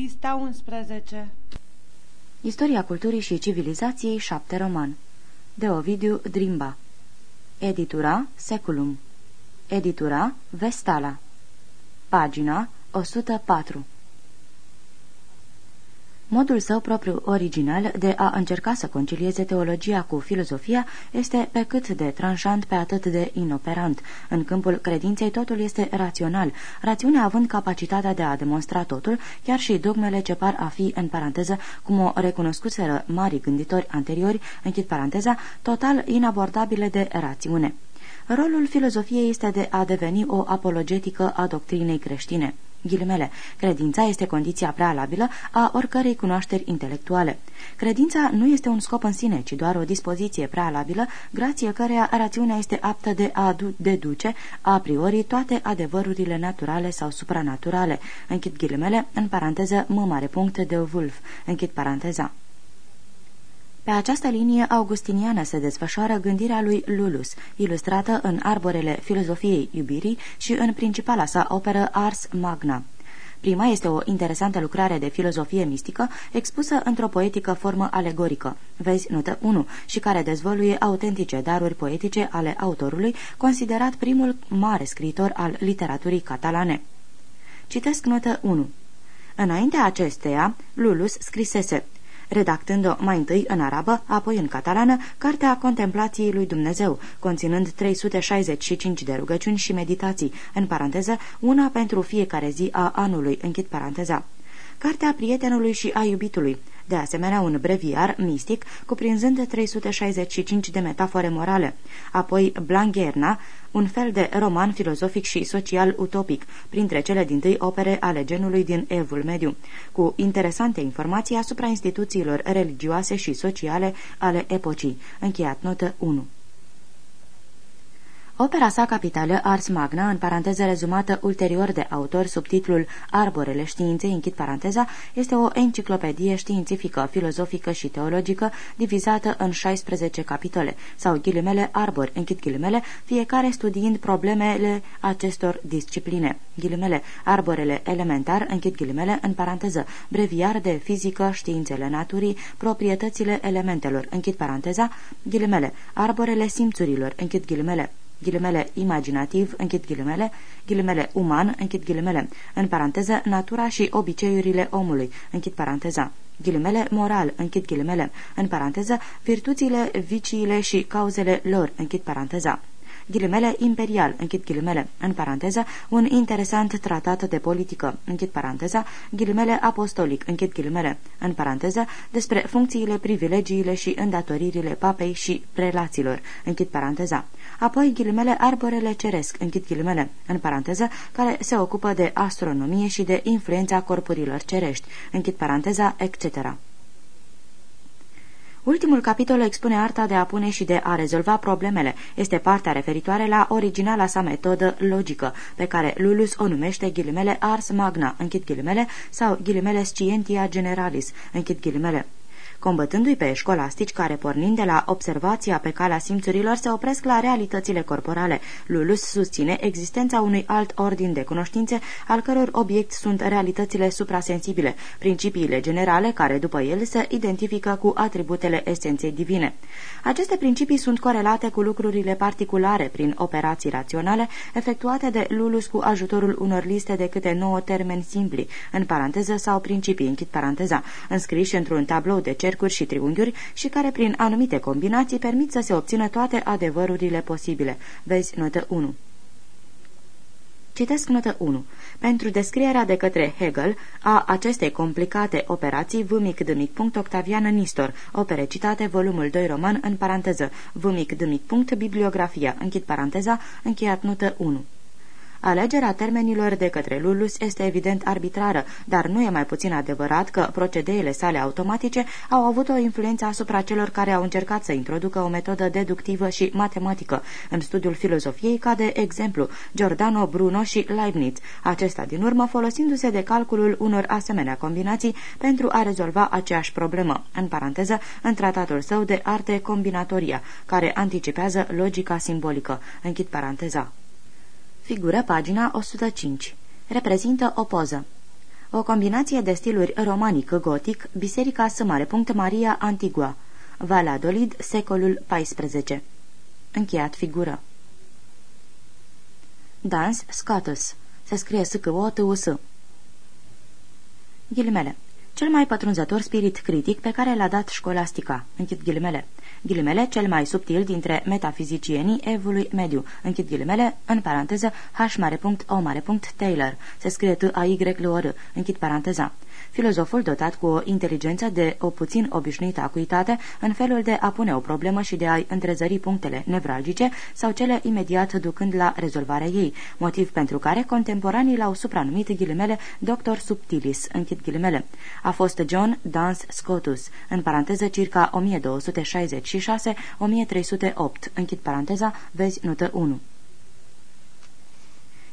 Pista 11 Istoria culturii și civilizației 7 roman. De Ovidiu Drimba. Editura Seculum. Editura Vestala. Pagina 104 Modul său propriu original de a încerca să concilieze teologia cu filozofia este pe cât de tranșant, pe atât de inoperant. În câmpul credinței totul este rațional, rațiunea având capacitatea de a demonstra totul, chiar și dogmele ce par a fi, în paranteză, cum o recunoscuseră mari gânditori anteriori, închid paranteza, total inabordabile de rațiune. Rolul filozofiei este de a deveni o apologetică a doctrinei creștine. Ghilimele, credința este condiția prealabilă a oricărei cunoașteri intelectuale. Credința nu este un scop în sine, ci doar o dispoziție prealabilă, grație căreia rațiunea este aptă de a deduce a priori toate adevărurile naturale sau supranaturale. Închid ghilimele, în paranteză, mă mare punct de Wolf. Închid paranteza. Pe această linie augustiniană se desfășoară gândirea lui Lulus, ilustrată în arborele filozofiei iubirii și în principala sa operă Ars Magna. Prima este o interesantă lucrare de filozofie mistică expusă într-o poetică formă alegorică, vezi notă 1, și care dezvăluie autentice daruri poetice ale autorului, considerat primul mare scriitor al literaturii catalane. Citesc notă 1. Înaintea acesteia, Lulus scrisese redactând-o mai întâi în arabă, apoi în catalană, Cartea Contemplației lui Dumnezeu, conținând 365 de rugăciuni și meditații, în paranteză, una pentru fiecare zi a anului, închid paranteza. Cartea prietenului și a iubitului, de asemenea un breviar mistic cuprinzând 365 de metafore morale, apoi Blangherna, un fel de roman filozofic și social utopic, printre cele din tâi opere ale genului din Evul Mediu, cu interesante informații asupra instituțiilor religioase și sociale ale epocii. Încheiat notă 1. Opera sa capitală, Ars Magna, în paranteză rezumată ulterior de autor sub titlul Arborele științei, închid paranteza, este o enciclopedie științifică, filozofică și teologică divizată în 16 capitole, sau ghilimele arbori, închid ghilimele, fiecare studiind problemele acestor discipline. Ghilimele, arborele elementar, închid ghilimele, în paranteză, breviar de fizică, științele naturii, proprietățile elementelor, închid paranteza, ghilimele, arborele simțurilor, închid ghilimele ghilimele imaginativ, închid ghilimele, ghilimele uman, închid ghilimele, în paranteză, natura și obiceiurile omului, închid paranteza. Ghilimele moral, închid ghilimele, în paranteză, virtuțile, viciile și cauzele lor, închid paranteza ghilimele imperial, închid ghilimele, în paranteză, un interesant tratat de politică, închid paranteza, ghilimele apostolic, închid ghilimele, în paranteză, despre funcțiile, privilegiile și îndatoririle papei și prelaților, închid paranteza. Apoi ghilimele arborele ceresc, închid ghilimele, în paranteză, care se ocupă de astronomie și de influența corpurilor cerești, închid paranteza, etc. Ultimul capitol expune arta de a pune și de a rezolva problemele. Este partea referitoare la originala sa metodă logică, pe care Lulus o numește ghilimele ars magna, închid ghilimele, sau ghilimele scientia generalis, închid ghilimele combătându-i pe școlastici care, pornind de la observația pe calea simțurilor, se opresc la realitățile corporale. Lulus susține existența unui alt ordin de cunoștințe, al căror obiect sunt realitățile suprasensibile, principiile generale care, după el, se identifică cu atributele esenței divine. Aceste principii sunt corelate cu lucrurile particulare prin operații raționale efectuate de Lulus cu ajutorul unor liste de câte nouă termeni simpli, în paranteză sau principii, închid paranteza, înscriși într-un tablou de cer cercuri și triunghiuri și care prin anumite combinații permit să se obțină toate adevărurile posibile. Vezi notă 1. Citesc notă 1. Pentru descrierea de către Hegel a acestei complicate operații, v mic d mic punct Octavian Nistor, opere citate, volumul 2 roman, în paranteză, v mic d mic punct bibliografia, închid paranteza, încheiat notă 1. Alegerea termenilor de către Lulus este evident arbitrară, dar nu e mai puțin adevărat că procedeele sale automatice au avut o influență asupra celor care au încercat să introducă o metodă deductivă și matematică în studiul filozofiei, ca de exemplu Giordano Bruno și Leibniz, acesta din urmă folosindu-se de calculul unor asemenea combinații pentru a rezolva aceeași problemă, în paranteză, în tratatul său de arte combinatoria, care anticipează logica simbolică. Închid paranteza. Figură pagina 105. Reprezintă o poză. O combinație de stiluri romanic-gotic, Biserica S. Maria Antigua, Valladolid, secolul XIV. Încheiat figură. Dans Scotus. Se scrie s c o t u s Ghilimele. Cel mai pătrunzător spirit critic pe care l-a dat școlastica. Închid ghilimele ghilimele, cel mai subtil dintre metafizicienii evului mediu, închid ghilimele, în paranteză, h mare punct, o mare punct, Taylor, se scrie t a y l o r. Închid paranteza filozoful dotat cu o inteligență de o puțin obișnuită acuitate în felul de a pune o problemă și de a-i întrezări punctele nevralgice sau cele imediat ducând la rezolvarea ei, motiv pentru care contemporanii l-au supranumit ghilimele Dr. Subtilis, închid ghilimele. A fost John Dance Scotus, în paranteză circa 1266-1308, închid paranteza, vezi notă 1.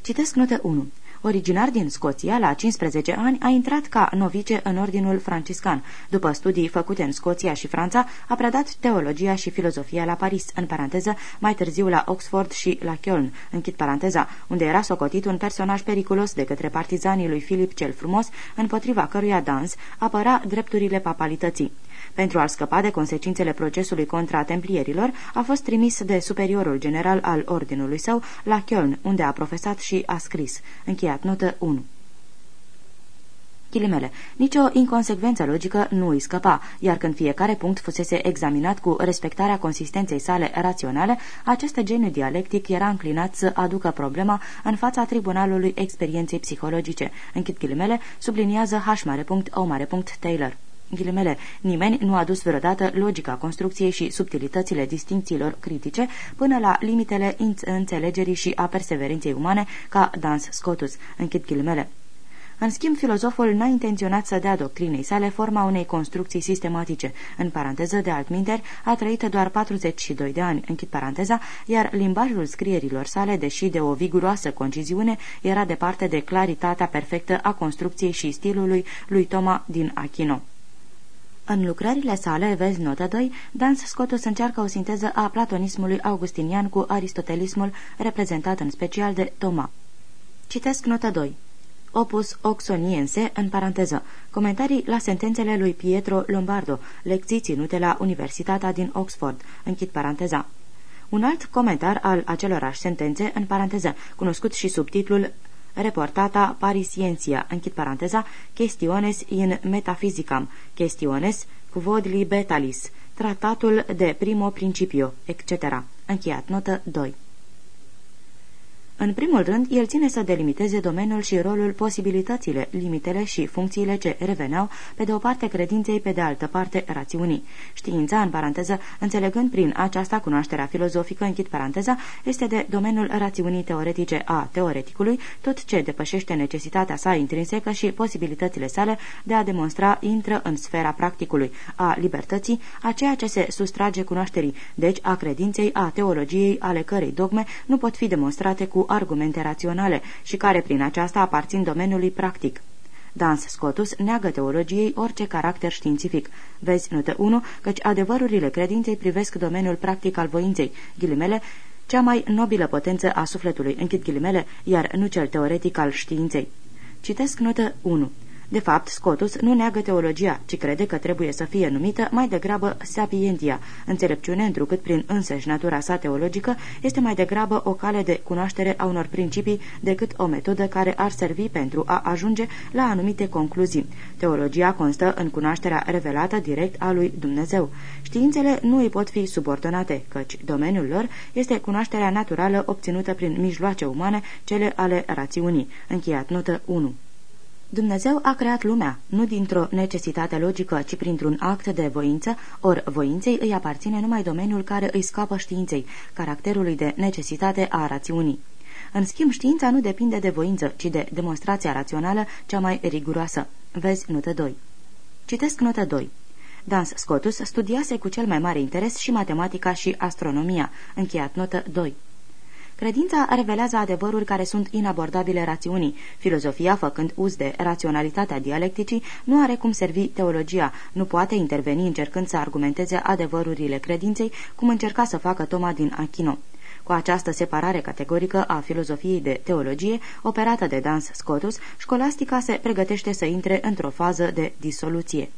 Citesc notă 1. Originar din Scoția, la 15 ani a intrat ca novice în ordinul franciscan. După studii făcute în Scoția și Franța, a predat teologia și filozofia la Paris, în paranteză, mai târziu la Oxford și la Köln, închid paranteza, unde era socotit un personaj periculos de către partizanii lui Filip cel Frumos, împotriva căruia dans apăra drepturile papalității. Pentru a scăpa de consecințele procesului contra templierilor, a fost trimis de superiorul general al ordinului său la Köln, unde a profesat și a scris. Încheiat notă 1. Chilimele. Nicio inconsecvență logică nu îi scăpa, iar când fiecare punct fusese examinat cu respectarea consistenței sale raționale, acest geniu dialectic era înclinat să aducă problema în fața tribunalului experienței psihologice. Închid ghilimele, subliniază H mare punct, O mare punct, Taylor ghilimele, nimeni nu a dus vreodată logica construcției și subtilitățile distincțiilor critice până la limitele înțelegerii și a perseverenței umane ca Dans Scotus, închid ghilimele. În schimb, filozoful n-a intenționat să dea doctrinei sale forma unei construcții sistematice. În paranteză, de altminteri, a trăit doar 42 de ani, închid paranteza, iar limbajul scrierilor sale, deși de o viguroasă conciziune, era departe de claritatea perfectă a construcției și stilului lui Toma din Achino. În lucrările sale, vezi notă 2, Dans Scotus încearcă o sinteză a platonismului augustinian cu aristotelismul, reprezentat în special de Toma. Citesc notă 2. Opus Oxoniense, în paranteză, comentarii la sentențele lui Pietro Lombardo, lecții ținute la Universitatea din Oxford, închid paranteza. Un alt comentar al acelorași sentențe, în paranteză, cunoscut și sub titlul reportata Parisiensia, închid paranteza, Questiones in Metaphysicam, Questiones quod libetalis, tratatul de primo principio, etc. Încheiat notă 2. În primul rând, el ține să delimiteze domeniul și rolul, posibilitățile, limitele și funcțiile ce reveneau, pe de o parte credinței, pe de altă parte rațiunii. Știința, în paranteză, înțelegând prin aceasta cunoașterea filozofică, închid paranteza, este de domeniul rațiunii teoretice a teoreticului, tot ce depășește necesitatea sa intrinsecă și posibilitățile sale de a demonstra intră în sfera practicului, a libertății, a ceea ce se sustrage cunoașterii, deci a credinței, a teologiei, ale cărei dogme nu pot fi demonstrate cu argumente raționale și care prin aceasta aparțin domeniului practic. Dans Scotus neagă teologiei orice caracter științific. Vezi notă 1, căci adevărurile credinței privesc domeniul practic al voinței, ghilimele, cea mai nobilă potență a sufletului, închid ghilimele, iar nu cel teoretic al științei. Citesc notă 1. De fapt, Scotus nu neagă teologia, ci crede că trebuie să fie numită mai degrabă sapientia, înțelepciune întrucât prin însăși natura sa teologică este mai degrabă o cale de cunoaștere a unor principii decât o metodă care ar servi pentru a ajunge la anumite concluzii. Teologia constă în cunoașterea revelată direct a lui Dumnezeu. Științele nu îi pot fi subordonate, căci domeniul lor este cunoașterea naturală obținută prin mijloace umane, cele ale rațiunii. Încheiat notă 1. Dumnezeu a creat lumea, nu dintr-o necesitate logică, ci printr-un act de voință, ori voinței îi aparține numai domeniul care îi scapă științei, caracterului de necesitate a rațiunii. În schimb, știința nu depinde de voință, ci de demonstrația rațională cea mai riguroasă. Vezi notă 2. Citesc notă 2. Dans Scotus studiase cu cel mai mare interes și matematica și astronomia. Încheiat notă 2. Credința revelează adevăruri care sunt inabordabile rațiunii. Filozofia, făcând uz de raționalitatea dialecticii, nu are cum servi teologia, nu poate interveni încercând să argumenteze adevărurile credinței, cum încerca să facă Toma din Achino. Cu această separare categorică a filozofiei de teologie, operată de Dans Scotus, școlastica se pregătește să intre într-o fază de disoluție.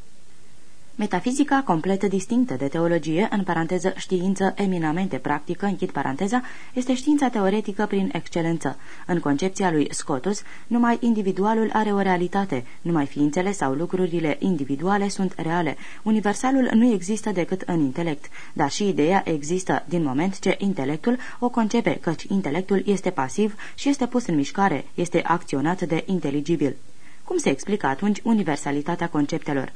Metafizica complet distinctă de teologie, în paranteză știință eminamente practică, închid paranteza, este știința teoretică prin excelență. În concepția lui Scotus, numai individualul are o realitate, numai ființele sau lucrurile individuale sunt reale. Universalul nu există decât în intelect, dar și ideea există din moment ce intelectul o concepe, căci intelectul este pasiv și este pus în mișcare, este acționat de inteligibil. Cum se explică atunci universalitatea conceptelor?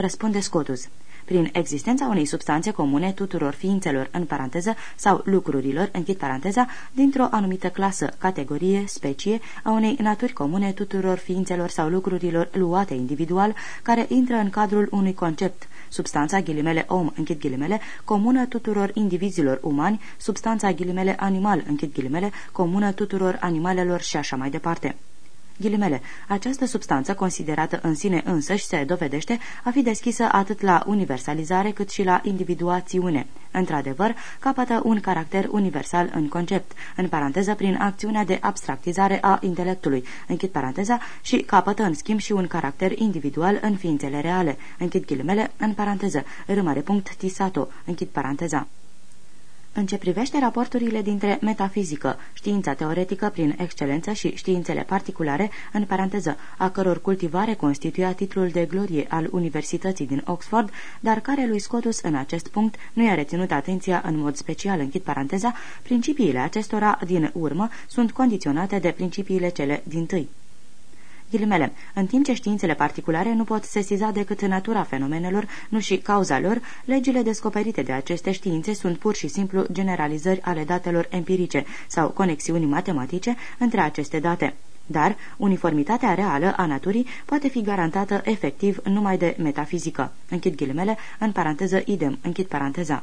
Răspunde Scotus. Prin existența unei substanțe comune tuturor ființelor, în paranteză, sau lucrurilor, închid paranteza, dintr-o anumită clasă, categorie, specie, a unei naturi comune tuturor ființelor sau lucrurilor luate individual, care intră în cadrul unui concept, substanța ghilimele om, închid ghilimele, comună tuturor indivizilor umani, substanța ghilimele animal, închid ghilimele, comună tuturor animalelor și așa mai departe. Ghilimele, această substanță, considerată în sine însăși, se dovedește a fi deschisă atât la universalizare cât și la individuațiune. Într-adevăr, capătă un caracter universal în concept, în paranteză prin acțiunea de abstractizare a intelectului, închid paranteza, și capătă în schimb și un caracter individual în ființele reale, închid ghilimele, în paranteză, râmare punct tisato, închid paranteza. În ce privește raporturile dintre metafizică, știința teoretică prin excelență și științele particulare, în paranteză, a căror cultivare constituia titlul de glorie al Universității din Oxford, dar care lui Scotus în acest punct nu i-a reținut atenția în mod special, închid paranteza, principiile acestora din urmă sunt condiționate de principiile cele din tâi. Ghilimele, în timp ce științele particulare nu pot sesiza decât natura fenomenelor, nu și cauza lor, legile descoperite de aceste științe sunt pur și simplu generalizări ale datelor empirice sau conexiuni matematice între aceste date. Dar uniformitatea reală a naturii poate fi garantată efectiv numai de metafizică. Închid ghilimele, în paranteză idem, închid paranteza.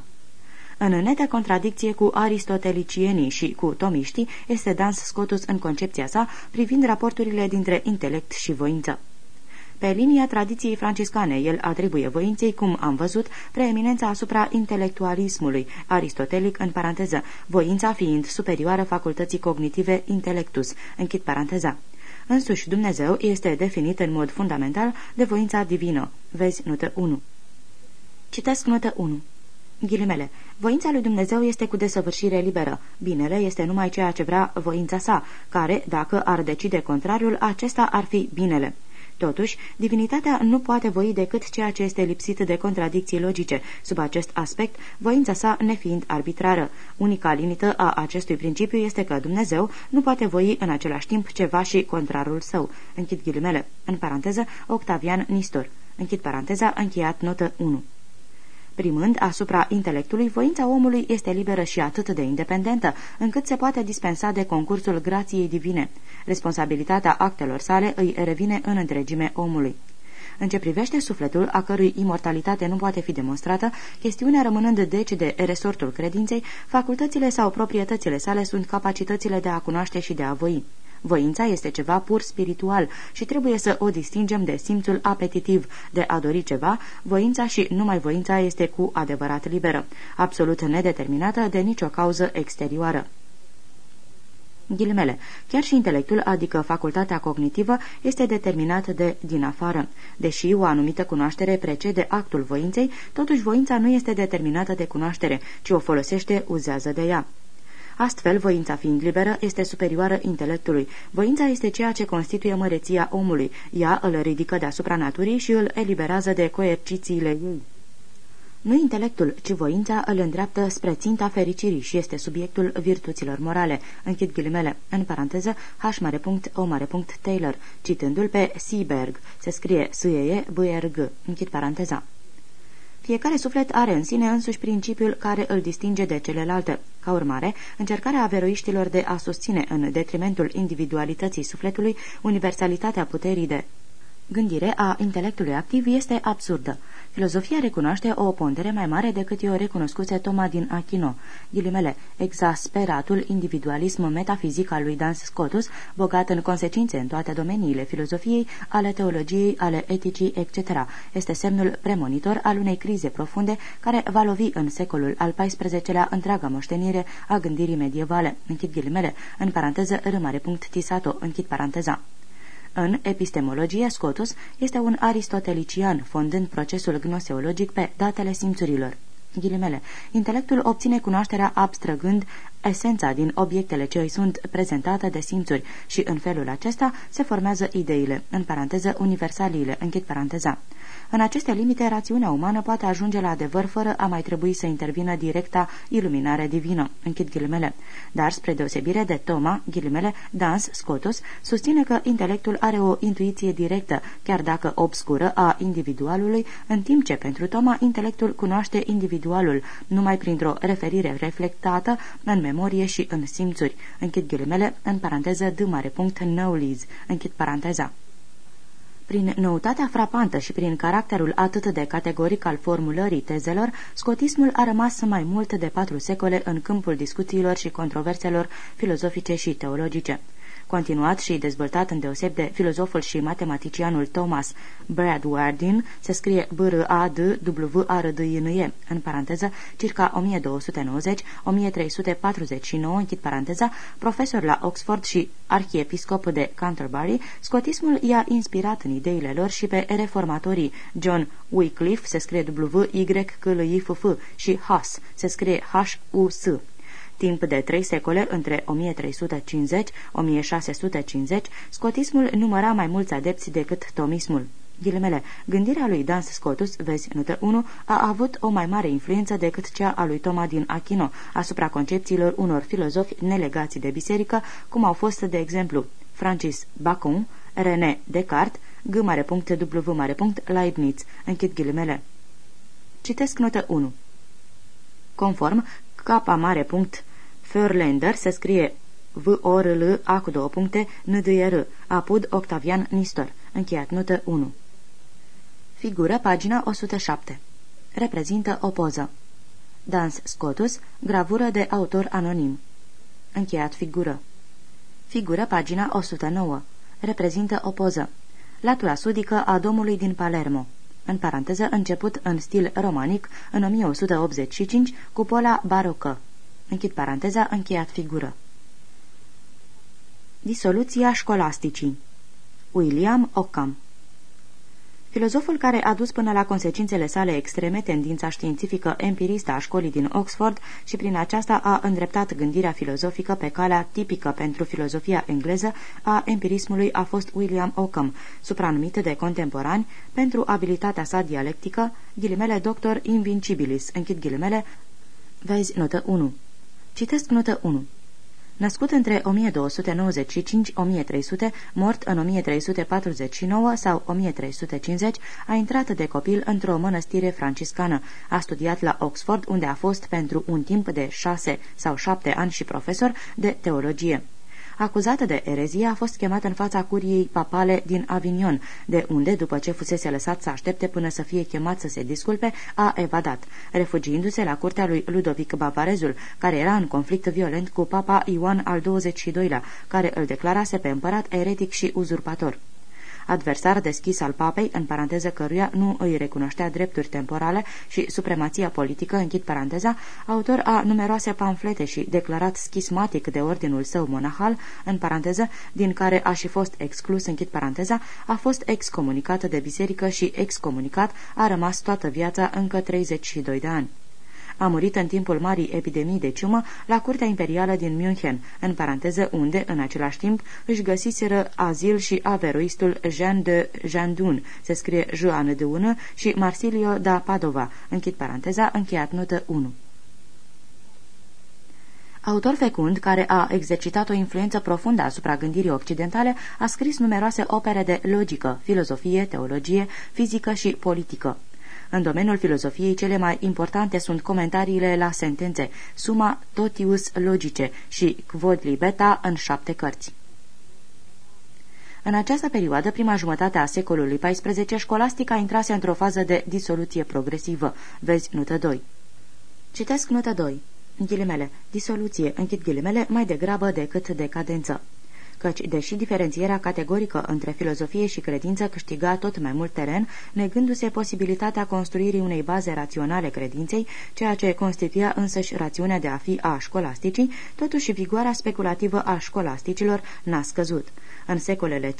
În nete contradicție cu aristotelicienii și cu tomiștii, este Dans Scotus în concepția sa privind raporturile dintre intelect și voință. Pe linia tradiției franciscane, el atribuie voinței, cum am văzut, preeminența asupra intelectualismului, aristotelic în paranteză, voința fiind superioară facultății cognitive intelectus, închid paranteza. Însuși Dumnezeu este definit în mod fundamental de voința divină. Vezi notă 1. Citesc notă 1. Ghilimele. Voința lui Dumnezeu este cu desăvârșire liberă. Binele este numai ceea ce vrea voința sa, care, dacă ar decide contrariul, acesta ar fi binele. Totuși, divinitatea nu poate voi decât ceea ce este lipsit de contradicții logice. Sub acest aspect, voința sa nefiind arbitrară. Unica limită a acestui principiu este că Dumnezeu nu poate voi în același timp ceva și contrarul său. Închid ghilimele. În paranteză, Octavian Nistor. Închid paranteza, încheiat notă 1. Primând asupra intelectului, voința omului este liberă și atât de independentă, încât se poate dispensa de concursul grației divine. Responsabilitatea actelor sale îi revine în întregime omului. În ce privește sufletul, a cărui imortalitate nu poate fi demonstrată, chestiunea rămânând deci de resortul credinței, facultățile sau proprietățile sale sunt capacitățile de a cunoaște și de a voi. Voința este ceva pur spiritual și trebuie să o distingem de simțul apetitiv de a dori ceva. Voința și numai voința este cu adevărat liberă, absolut nedeterminată de nicio cauză exterioară. Ghilimele. Chiar și intelectul, adică facultatea cognitivă, este determinat de din afară. Deși o anumită cunoaștere precede actul voinței, totuși voința nu este determinată de cunoaștere, ci o folosește, uzează de ea. Astfel, voința fiind liberă, este superioară intelectului. Voința este ceea ce constituie măreția omului. Ea îl ridică deasupra naturii și îl eliberează de coercițiile ei. Nu intelectul, ci voința îl îndreaptă spre ținta fericirii și este subiectul virtuților morale. Închid ghilimele. În paranteză, H mare punct, O mare punct, Taylor, citându-l pe Seaberg. Se scrie s e b r g Închid paranteza. Fiecare suflet are în sine însuși principiul care îl distinge de celelalte. Ca urmare, încercarea averoiștilor de a susține în detrimentul individualității sufletului universalitatea puterii de gândire a intelectului activ este absurdă. Filozofia recunoaște o pondere mai mare decât i-o recunoscuse Toma din Achino. Ghilimele, exasperatul individualism metafizic al lui Dans Scotus, bogat în consecințe în toate domeniile filozofiei, ale teologiei, ale eticii, etc., este semnul premonitor al unei crize profunde care va lovi în secolul al XIV-lea întreaga moștenire a gândirii medievale. Închid ghilimele, în paranteză, râmare punct tisato, închid paranteza. În epistemologie, Scotus este un aristotelician, fondând procesul gnoseologic pe datele simțurilor. Ghilimele. Intelectul obține cunoașterea abstrăgând esența din obiectele ce îi sunt prezentate de simțuri și în felul acesta se formează ideile, în paranteză universaliile, închid paranteza. În aceste limite, rațiunea umană poate ajunge la adevăr fără a mai trebui să intervină directa iluminare divină. Închid ghilimele. Dar, spre deosebire de Toma, ghilimele, Dans, Scotus, susține că intelectul are o intuiție directă, chiar dacă obscură, a individualului, în timp ce pentru Toma intelectul cunoaște individualul, numai printr-o referire reflectată în memorie și în simțuri. Închid ghilimele, în paranteză, d mare punct, knowledge. Închid paranteza. Prin noutatea frapantă și prin caracterul atât de categoric al formulării tezelor, scotismul a rămas mai mult de patru secole în câmpul discuțiilor și controverselor filozofice și teologice continuat și dezvoltat îndeoseb de filozoful și matematicianul Thomas Bradwardine, se scrie b r a d w a r d i n e în paranteză, circa 1290-1349, închid paranteza, profesor la Oxford și arhiepiscop de Canterbury, scotismul i-a inspirat în ideile lor și pe reformatorii John Wycliffe, se scrie w y k l i f f și Huss, se scrie H-U-S. Timp de trei secole, între 1350-1650, scotismul număra mai mulți adepți decât tomismul. Ghilimele, gândirea lui Dans Scotus, vezi notă 1, a avut o mai mare influență decât cea a lui Toma din Achino asupra concepțiilor unor filozofi nelegați de biserică, cum au fost, de exemplu, Francis Bacon, René Descartes, G. W. Leibniz. Închid ghilimele. Citesc notă 1. Conform K. mare punct Förländer se scrie v o r l a cu două puncte, n d r apud Octavian Nistor. Încheiat notă 1. Figură pagina 107. Reprezintă o poză. Dans Scotus, gravură de autor anonim. Încheiat figură. Figură pagina 109. Reprezintă o poză. Latura sudică a domului din Palermo. În paranteză, început în stil romanic, în 1185, cupola barocă. Închid paranteza, încheiat figură. Disoluția școlasticii William Occam Filozoful care a dus până la consecințele sale extreme tendința științifică empiristă a școlii din Oxford și prin aceasta a îndreptat gândirea filozofică pe calea tipică pentru filozofia engleză a empirismului a fost William Occam, supranumit de contemporani pentru abilitatea sa dialectică, ghilimele doctor invincibilis, închid ghilimele, vezi notă 1. Citesc notă 1. Născut între 1295-1300, mort în 1349 sau 1350, a intrat de copil într-o mănăstire franciscană. A studiat la Oxford, unde a fost pentru un timp de șase sau șapte ani și profesor de teologie acuzată de erezie, a fost chemată în fața curiei papale din Avignon, de unde, după ce fusese lăsat să aștepte până să fie chemat să se disculpe, a evadat, refugiindu-se la curtea lui Ludovic Bavarezul, care era în conflict violent cu papa Ioan al XXII-lea, care îl declarase pe împărat eretic și uzurpator adversar deschis al papei, în paranteză căruia nu îi recunoștea drepturi temporale și supremația politică, închid paranteza, autor a numeroase pamflete și declarat schismatic de ordinul său monahal, în paranteză, din care a și fost exclus, închid paranteza, a fost excomunicat de biserică și excomunicat a rămas toată viața încă 32 de ani a murit în timpul marii epidemii de ciumă la Curtea Imperială din München, în paranteză unde, în același timp, își găsiseră azil și averoistul Jean de Jandun, se scrie Joan de Ună, și Marsilio da Padova, închid paranteza, încheiat notă 1. Autor fecund, care a exercitat o influență profundă asupra gândirii occidentale, a scris numeroase opere de logică, filozofie, teologie, fizică și politică. În domeniul filozofiei, cele mai importante sunt comentariile la sentențe, Suma Totius Logice și Quod Libeta în șapte cărți. În această perioadă, prima jumătate a secolului XIV, școlastica intrase într-o fază de disoluție progresivă. Vezi notă 2. Citesc notă 2. Ghilimele. Disoluție, închid ghilimele, mai degrabă decât decadență căci, deși diferențierea categorică între filozofie și credință câștiga tot mai mult teren, negându-se posibilitatea construirii unei baze raționale credinței, ceea ce constituia însăși rațiunea de a fi a școlasticii, totuși vigoarea speculativă a școlasticilor n-a scăzut. În secolele 15-17,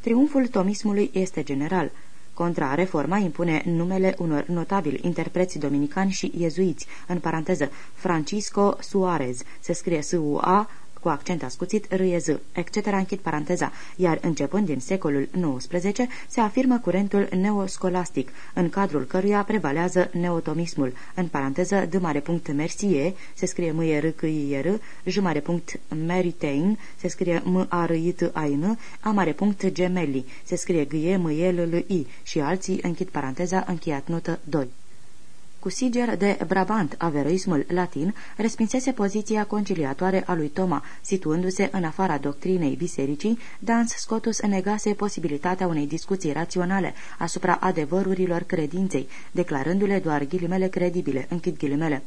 triumful tomismului este general. Contra-reforma impune numele unor notabili interpreți dominicani și iezuiți, în paranteză, Francisco Suarez, se scrie S-U-A, cu accent ascuțit, râiez, etc., închid paranteza, iar începând din secolul XIX se afirmă curentul neoscolastic, în cadrul căruia prevalează neotomismul, în paranteză d mare punct mercie, se scrie m r c i r j mare punct meritein, se scrie m a r i t a n a mare punct gemeli, se scrie g e m e l l i. Și alții, închid paranteza, încheiat notă 2 cu Siger de Brabant, averoismul latin, respinsese poziția conciliatoare a lui Toma, situându-se în afara doctrinei bisericii, Dans Scotus negase posibilitatea unei discuții raționale asupra adevărurilor credinței, declarându-le doar ghilimele credibile, închid ghilimele.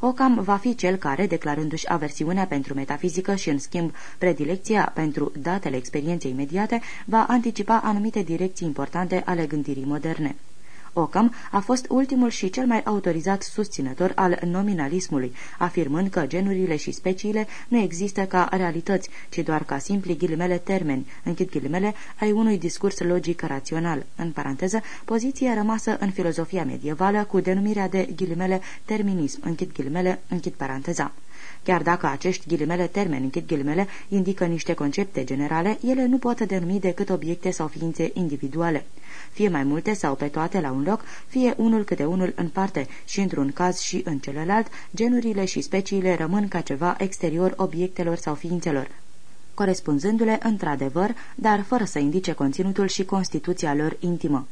Ocam va fi cel care, declarându-și aversiunea pentru metafizică și, în schimb, predilecția pentru datele experienței imediate, va anticipa anumite direcții importante ale gândirii moderne. Ockham a fost ultimul și cel mai autorizat susținător al nominalismului, afirmând că genurile și speciile nu există ca realități, ci doar ca simpli ghilimele termeni, închid ghilimele, ai unui discurs logic rațional, în paranteză, poziție rămasă în filozofia medievală cu denumirea de ghilimele terminism, închid ghilimele, închid paranteza. Chiar dacă acești ghilimele termeni, închid ghilimele, indică niște concepte generale, ele nu pot denumi decât obiecte sau ființe individuale fie mai multe sau pe toate la un loc, fie unul câte unul în parte și într-un caz și în celălalt, genurile și speciile rămân ca ceva exterior obiectelor sau ființelor, corespunzându-le într-adevăr, dar fără să indice conținutul și constituția lor intimă.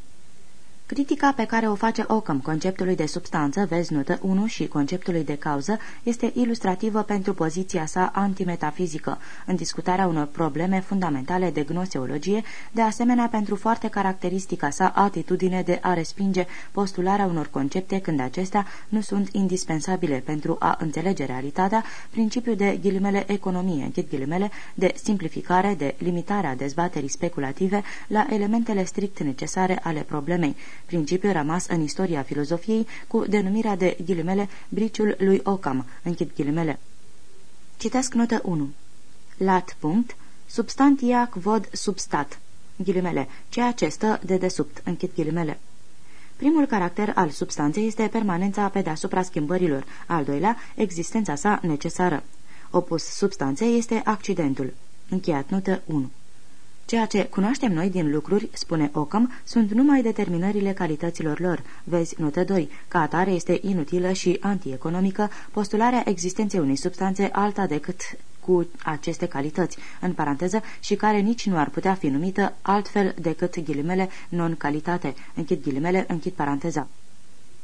Critica pe care o face Ockham conceptului de substanță, vezi notă 1 și conceptului de cauză, este ilustrativă pentru poziția sa antimetafizică, în discutarea unor probleme fundamentale de gnoseologie, de asemenea pentru foarte caracteristica sa atitudine de a respinge postularea unor concepte când acestea nu sunt indispensabile pentru a înțelege realitatea, principiul de ghilimele economie, închid ghilimele, de simplificare, de limitare a dezbaterii speculative la elementele strict necesare ale problemei, principiu rămas în istoria filozofiei cu denumirea de ghilimele briciul lui Ockham, închid ghilimele. Citesc notă 1. Lat punct, substantiac vod substat, ghilimele, ceea ce stă de desubt, închid ghilimele. Primul caracter al substanței este permanența pe deasupra schimbărilor, al doilea, existența sa necesară. Opus substanței este accidentul. Încheiat notă 1. Ceea ce cunoaștem noi din lucruri, spune Ockham, sunt numai determinările calităților lor. Vezi notă 2. Ca atare este inutilă și antieconomică postularea existenței unei substanțe alta decât cu aceste calități, în paranteză, și care nici nu ar putea fi numită altfel decât ghilimele non-calitate. Închid ghilimele, închid paranteza.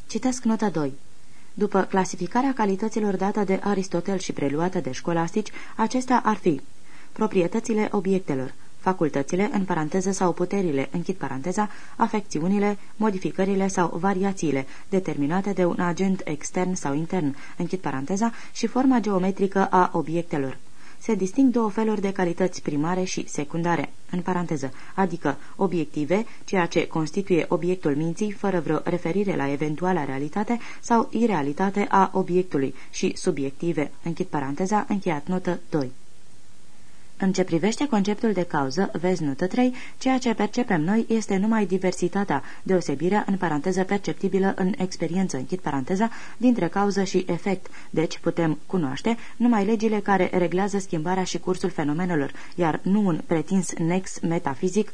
Citesc nota 2. După clasificarea calităților dată de Aristotel și preluată de școlastici, acestea ar fi proprietățile obiectelor, facultățile, în paranteză sau puterile, închid paranteza, afecțiunile, modificările sau variațiile, determinate de un agent extern sau intern, închid paranteza, și forma geometrică a obiectelor. Se disting două feluri de calități primare și secundare, în paranteză, adică obiective, ceea ce constituie obiectul minții fără vreo referire la eventuala realitate sau irealitate a obiectului și subiective, închid paranteza, încheiat notă 2. În ce privește conceptul de cauză, vezi notă 3, ceea ce percepem noi este numai diversitatea, deosebirea în paranteză perceptibilă în experiență, închid paranteza, dintre cauză și efect. Deci putem cunoaște numai legile care reglează schimbarea și cursul fenomenelor, iar nu un pretins nex metafizic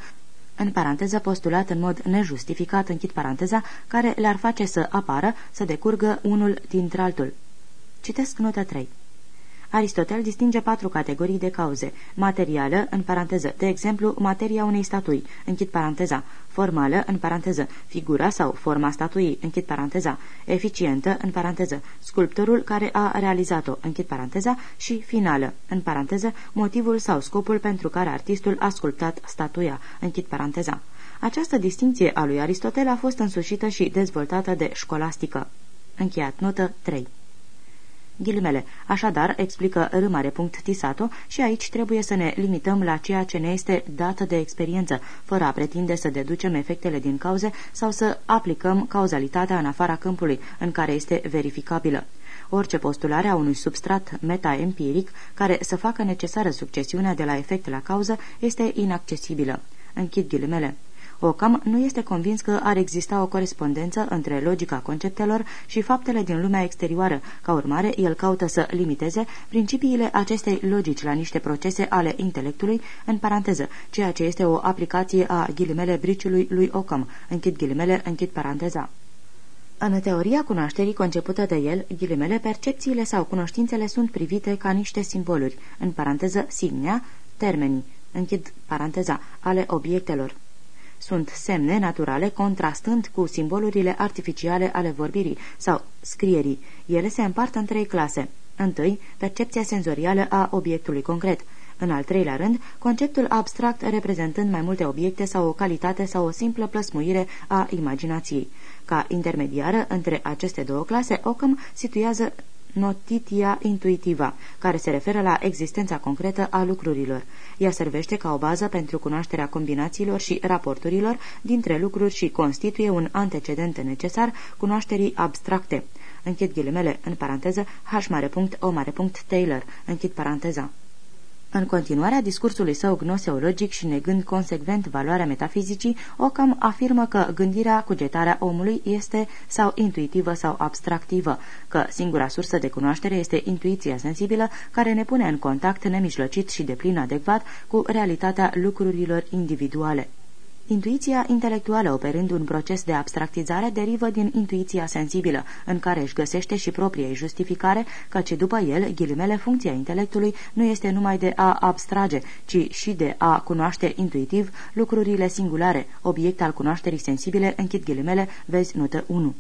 în paranteză postulat în mod nejustificat, închid paranteza, care le-ar face să apară, să decurgă unul dintre altul. Citesc notă 3. Aristotel distinge patru categorii de cauze. Materială, în paranteză, de exemplu, materia unei statui, închid paranteza. Formală, în paranteză, figura sau forma statuii, închid paranteza. Eficientă, în paranteză, sculptorul care a realizat-o, închid paranteza, și finală, în paranteză, motivul sau scopul pentru care artistul a sculptat statuia, închid paranteza. Această distinție a lui Aristotel a fost însușită și dezvoltată de școlastică. Încheiat notă 3 Ghilimele. Așadar, explică Tisato, și aici trebuie să ne limităm la ceea ce ne este dată de experiență, fără a pretinde să deducem efectele din cauze sau să aplicăm cauzalitatea în afara câmpului în care este verificabilă. Orice postulare a unui substrat metaempiric care să facă necesară succesiunea de la efect la cauză este inaccesibilă. Închid ghilimele. Ocam nu este convins că ar exista o corespondență între logica conceptelor și faptele din lumea exterioară. Ca urmare, el caută să limiteze principiile acestei logici la niște procese ale intelectului, în paranteză, ceea ce este o aplicație a ghilimele briciului lui Ocam. Închid ghilimele, închid paranteza. În teoria cunoașterii concepută de el, ghilimele, percepțiile sau cunoștințele sunt privite ca niște simboluri, în paranteză signia, termenii, închid paranteza, ale obiectelor sunt semne naturale contrastând cu simbolurile artificiale ale vorbirii sau scrierii. Ele se împart în trei clase. Întâi, percepția senzorială a obiectului concret. În al treilea rând, conceptul abstract reprezentând mai multe obiecte sau o calitate sau o simplă plăsmuire a imaginației. Ca intermediară între aceste două clase, Ockham situează notitia intuitiva, care se referă la existența concretă a lucrurilor. Ea servește ca o bază pentru cunoașterea combinațiilor și raporturilor dintre lucruri și constituie un antecedent necesar cunoașterii abstracte. Închid ghilimele, în paranteză, h mare punct, o mare punct, Taylor, închid paranteza. În continuarea discursului său gnoseologic și negând consecvent valoarea metafizicii, Ockham afirmă că gândirea, cugetarea omului este sau intuitivă sau abstractivă, că singura sursă de cunoaștere este intuiția sensibilă care ne pune în contact nemijlocit și deplin adecvat cu realitatea lucrurilor individuale. Intuiția intelectuală, operând un proces de abstractizare, derivă din intuiția sensibilă, în care își găsește și propria justificare, căci după el, ghilimele, funcția intelectului nu este numai de a abstrage, ci și de a cunoaște intuitiv lucrurile singulare, obiect al cunoașterii sensibile, închid ghilimele, vezi notă 1.